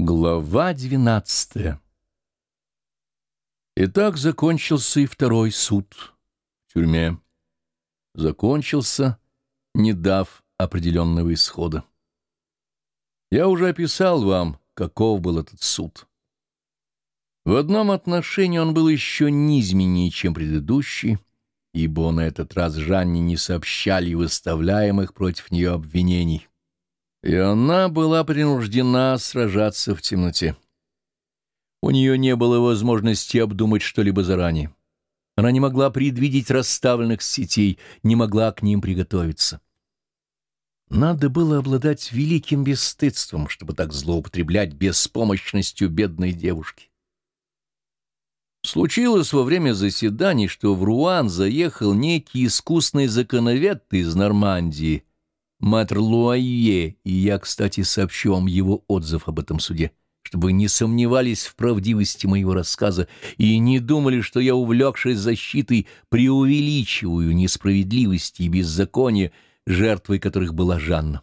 Глава двенадцатая Итак, закончился и второй суд в тюрьме. Закончился, не дав определенного исхода. Я уже описал вам, каков был этот суд. В одном отношении он был еще низменнее, чем предыдущий, ибо на этот раз Жанне не сообщали выставляемых против нее обвинений и она была принуждена сражаться в темноте. У нее не было возможности обдумать что-либо заранее. Она не могла предвидеть расставленных сетей, не могла к ним приготовиться. Надо было обладать великим бесстыдством, чтобы так злоупотреблять беспомощностью бедной девушки. Случилось во время заседаний, что в Руан заехал некий искусный законовед из Нормандии — Матр Луае, и я, кстати, сообщу вам его отзыв об этом суде, чтобы не сомневались в правдивости моего рассказа и не думали, что я, увлекшись защитой, преувеличиваю несправедливости и беззаконие, жертвой которых была Жанна.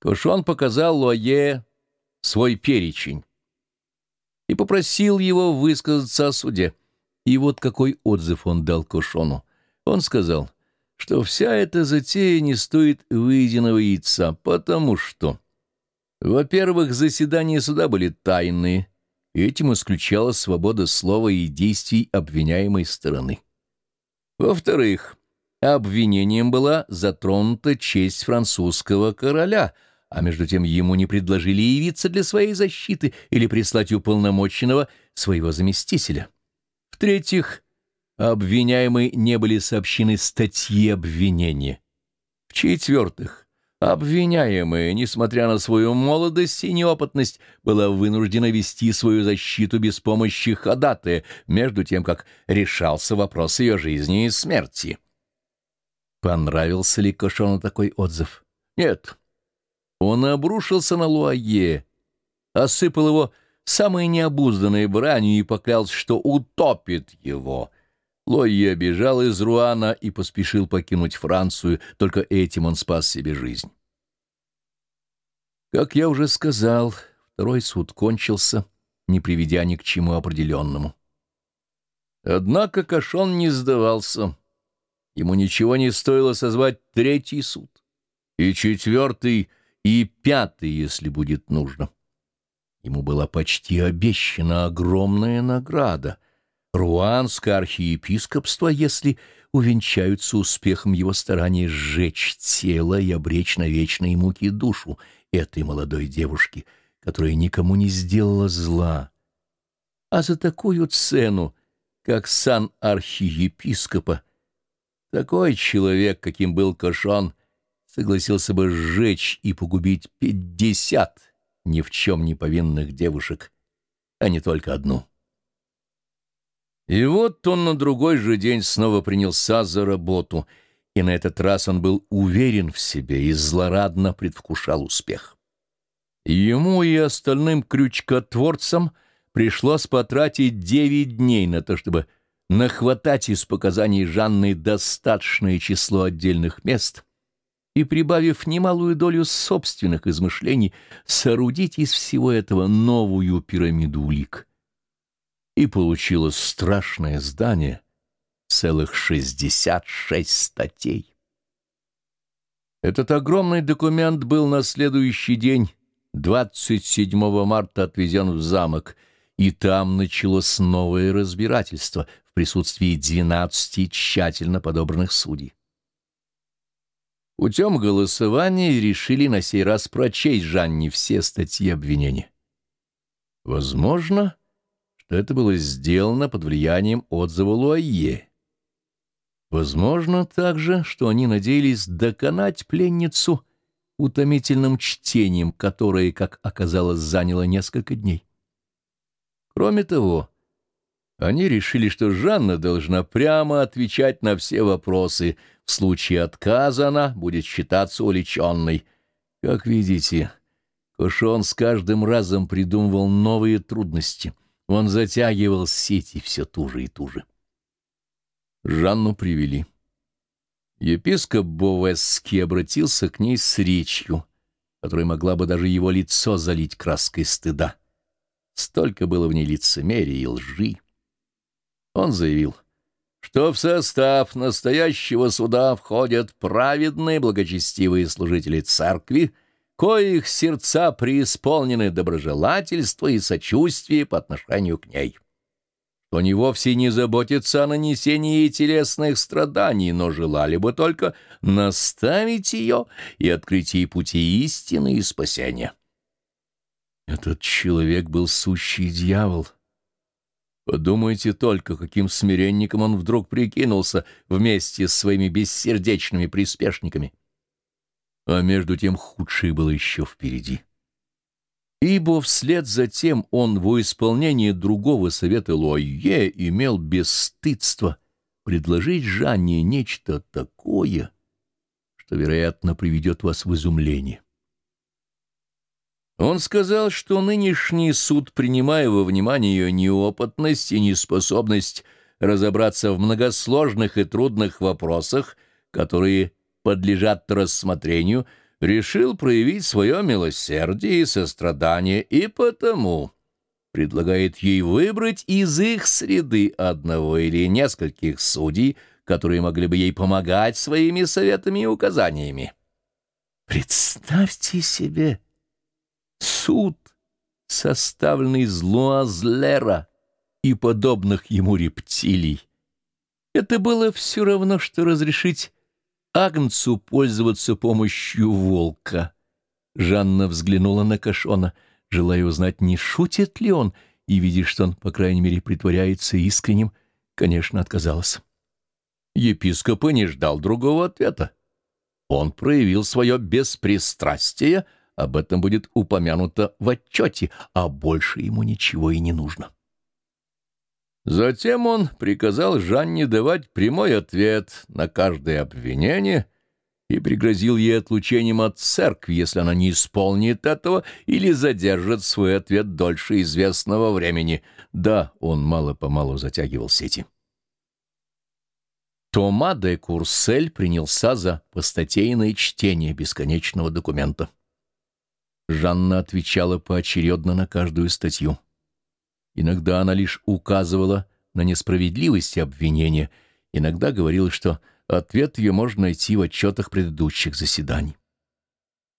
Кошон показал Луае свой перечень и попросил его высказаться о суде. И вот какой отзыв он дал Кошону. Он сказал — что вся эта затея не стоит выеденного яйца, потому что, во-первых, заседания суда были тайные, и этим исключалась свобода слова и действий обвиняемой стороны. Во-вторых, обвинением была затронута честь французского короля, а между тем ему не предложили явиться для своей защиты или прислать уполномоченного своего заместителя. В-третьих, Обвиняемые не были сообщены статьи обвинения. В-четвертых, обвиняемая, несмотря на свою молодость и неопытность, была вынуждена вести свою защиту без помощи ходатая, между тем, как решался вопрос ее жизни и смерти. Понравился ли Кошону такой отзыв? Нет. Он обрушился на Луае, осыпал его самой необузданной бранью и поклялся, что утопит его — Лойе бежал из Руана и поспешил покинуть Францию, только этим он спас себе жизнь. Как я уже сказал, второй суд кончился, не приведя ни к чему определенному. Однако Кашон не сдавался. Ему ничего не стоило созвать третий суд, и четвертый, и пятый, если будет нужно. Ему была почти обещана огромная награда — руанское архиепископство, если увенчаются успехом его старания сжечь тело и обречь на вечные муки душу этой молодой девушки, которая никому не сделала зла. А за такую цену, как сан архиепископа, такой человек, каким был Кашон, согласился бы сжечь и погубить пятьдесят ни в чем не повинных девушек, а не только одну. И вот он на другой же день снова принялся за работу, и на этот раз он был уверен в себе и злорадно предвкушал успех. Ему и остальным крючкотворцам пришлось потратить девять дней на то, чтобы нахватать из показаний Жанны достаточное число отдельных мест и, прибавив немалую долю собственных измышлений, соорудить из всего этого новую пирамиду улик и получилось страшное здание, целых 66 статей. Этот огромный документ был на следующий день, 27 марта, отвезен в замок, и там началось новое разбирательство в присутствии 12 тщательно подобранных судей. Путем голосования решили на сей раз прочесть Жанне все статьи обвинения. Возможно, что это было сделано под влиянием отзыва Луае. Возможно также, что они надеялись доконать пленницу утомительным чтением, которое, как оказалось, заняло несколько дней. Кроме того, они решили, что Жанна должна прямо отвечать на все вопросы. В случае отказа она будет считаться уличенной. Как видите, Кошон с каждым разом придумывал новые трудности — он затягивал сети все туже и туже. Жанну привели. Епископ Бовесский обратился к ней с речью, которая могла бы даже его лицо залить краской стыда. Столько было в ней лицемерия и лжи. Он заявил, что в состав настоящего суда входят праведные благочестивые служители церкви, коих сердца преисполнены доброжелательства и сочувствия по отношению к ней то они вовсе не заботятся о нанесении телесных страданий, но желали бы только наставить ее и открыть ей пути истины и спасения. Этот человек был сущий дьявол. Подумайте только, каким смиренником он вдруг прикинулся вместе с своими бессердечными приспешниками. А между тем худшее было еще впереди. Ибо вслед за тем он во исполнение другого совета Луае имел бесстыдство предложить Жанне нечто такое, что, вероятно, приведет вас в изумление. Он сказал, что нынешний суд, принимая во внимание ее неопытность и неспособность разобраться в многосложных и трудных вопросах, которые подлежат рассмотрению, — решил проявить свое милосердие и сострадание, и потому предлагает ей выбрать из их среды одного или нескольких судей, которые могли бы ей помогать своими советами и указаниями. Представьте себе суд, составленный из Луазлера и подобных ему рептилий. Это было все равно, что разрешить Агнцу пользоваться помощью волка. Жанна взглянула на Кашона, желая узнать, не шутит ли он, и, видя, что он, по крайней мере, притворяется искренним, конечно, отказалась. Епископ и не ждал другого ответа. Он проявил свое беспристрастие, об этом будет упомянуто в отчете, а больше ему ничего и не нужно. Затем он приказал Жанне давать прямой ответ на каждое обвинение и пригрозил ей отлучением от церкви, если она не исполнит этого или задержит свой ответ дольше известного времени. Да, он мало-помалу затягивал сети. Тома де Курсель принялся за постатейное чтение бесконечного документа. Жанна отвечала поочередно на каждую статью. Иногда она лишь указывала на несправедливость обвинения, иногда говорила, что ответ ее можно найти в отчетах предыдущих заседаний.